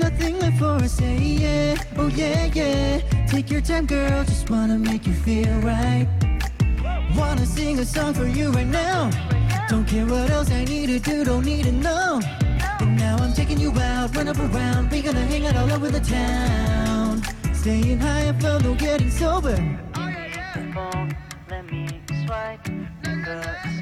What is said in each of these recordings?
everything before I say yeah. Oh yeah, yeah. Take your time, girl. Just wanna make you feel right. Wanna sing a song for you right now. Don't care what else I need to do, don't need to know. And now I'm taking you out, run up around. We gonna hang out all over the town. Staying high and low, no getting sober. Oh yeah, yeah. Phone, let me swipe. Pick a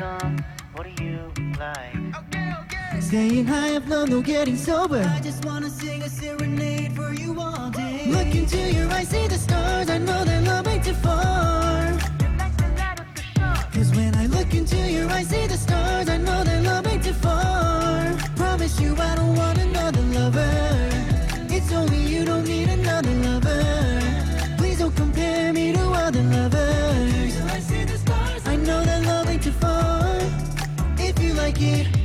Staying high and low, no getting sober. I just wanna sing a serenade for you all day. Look into your eyes, see the stars. I know that love ain't too far. Cause when I look into your eyes, see the stars. I know that love ain't too far. Promise you, I don't want another lover. It's only you, don't need another lover. Please don't compare me to other lovers. I know that love ain't too far. If you like it, call me back.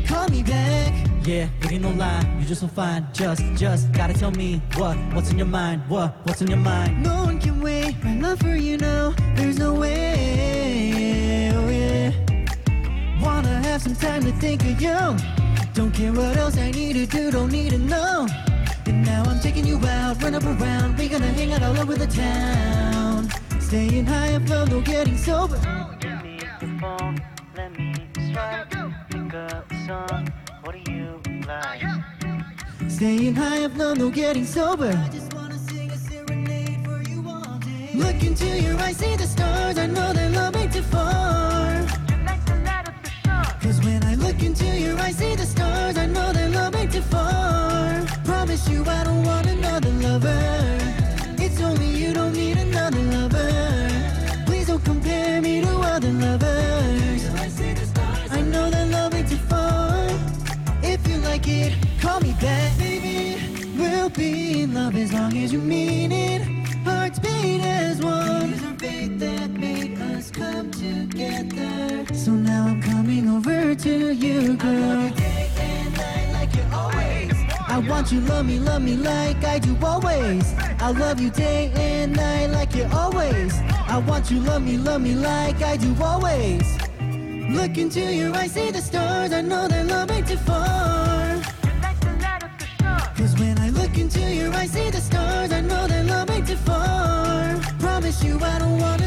Yeah, it ain't no lie, you're just so fine. Just, just gotta tell me what, what's in your mind, what, what's in your mind. No one can wait. My love for you now, there's no way. Oh yeah. Wanna have some time to think of you. Don't care what else I need to do, don't need to know. And now I'm taking you out, run up around. We gonna hang out all over the town. Staying high and low, no getting sober. Staying high and low, no getting sober. I just wanna sing a serenade for you all day. Look into your eyes, see the stars. I know that love ain't too far. Cause when I look into your eyes, see the stars. I know that love ain't too far. Promise you, I don't want another lover. It's only you, don't need another lover. Please don't compare me to other lovers. I know that love ain't too far. If you like it, call me back. We'll be in love as long as you mean it. Hearts beat as one. These are fate that made us come together. So now I'm coming over to you, girl. I want you, love me, love me like I do always. I love you day and night like you always. I want you, love me, love me like I do always. Look into your eyes, see the stars. I know love ain't too far. You, I don't want